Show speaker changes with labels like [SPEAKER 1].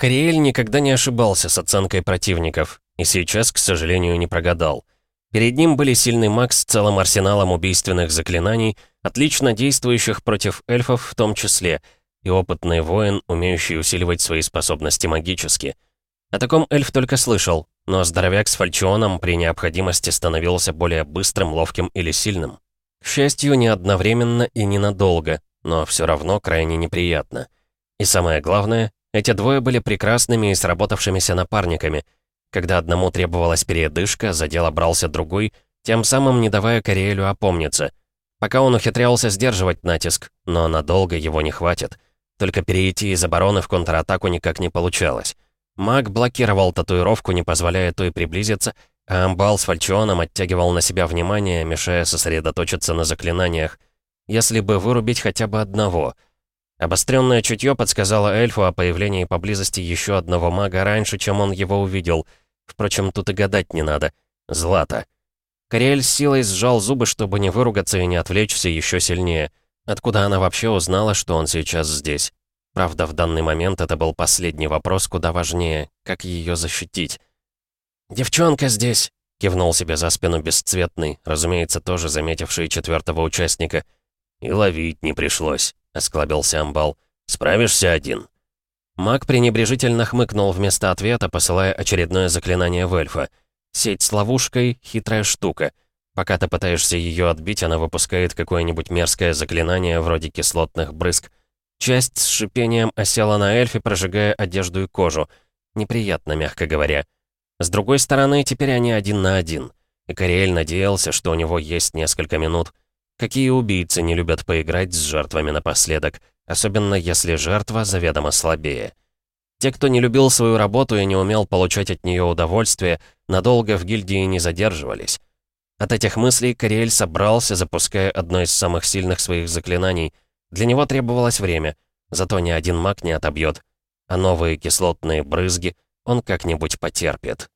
[SPEAKER 1] Кориэль никогда не ошибался с оценкой противников, и сейчас, к сожалению, не прогадал. Перед ним были сильный маг с целым арсеналом убийственных заклинаний, отлично действующих против эльфов в том числе, и опытный воин, умеющий усиливать свои способности магически. О таком эльф только слышал, но здоровяк с фальчионом при необходимости становился более быстрым, ловким или сильным. К счастью, не одновременно и ненадолго, но все равно крайне неприятно. И самое главное, эти двое были прекрасными и сработавшимися напарниками. Когда одному требовалась передышка, за дело брался другой, тем самым не давая Кориэлю опомниться. Пока он ухитрялся сдерживать натиск, но надолго его не хватит. Только перейти из обороны в контратаку никак не получалось. Маг блокировал татуировку, не позволяя той приблизиться, а амбал с фальчионом оттягивал на себя внимание, мешая сосредоточиться на заклинаниях. Если бы вырубить хотя бы одного. Обостренное чутье подсказало эльфу о появлении поблизости еще одного мага раньше, чем он его увидел. Впрочем, тут и гадать не надо. Злата. Кориэль силой сжал зубы, чтобы не выругаться и не отвлечься еще сильнее. Откуда она вообще узнала, что он сейчас здесь? Правда, в данный момент это был последний вопрос, куда важнее, как ее защитить. «Девчонка здесь!» — кивнул себе за спину бесцветный, разумеется, тоже заметивший четвертого участника.
[SPEAKER 2] «И ловить не пришлось», — осклабился Амбал. «Справишься один?»
[SPEAKER 1] Маг пренебрежительно хмыкнул вместо ответа, посылая очередное заклинание в эльфа. Сеть с ловушкой — хитрая штука. Пока ты пытаешься ее отбить, она выпускает какое-нибудь мерзкое заклинание вроде кислотных брызг. Часть с шипением осела на эльфе, прожигая одежду и кожу. Неприятно, мягко говоря. С другой стороны, теперь они один на один. И Кориэль надеялся, что у него есть несколько минут. Какие убийцы не любят поиграть с жертвами напоследок, особенно если жертва заведомо слабее. Те, кто не любил свою работу и не умел получать от нее удовольствие, надолго в гильдии не задерживались. От этих мыслей Кориэль собрался, запуская одно из самых сильных своих заклинаний — для него требовалось время, зато ни один маг не отобьет, а новые кислотные брызги он как-нибудь потерпит.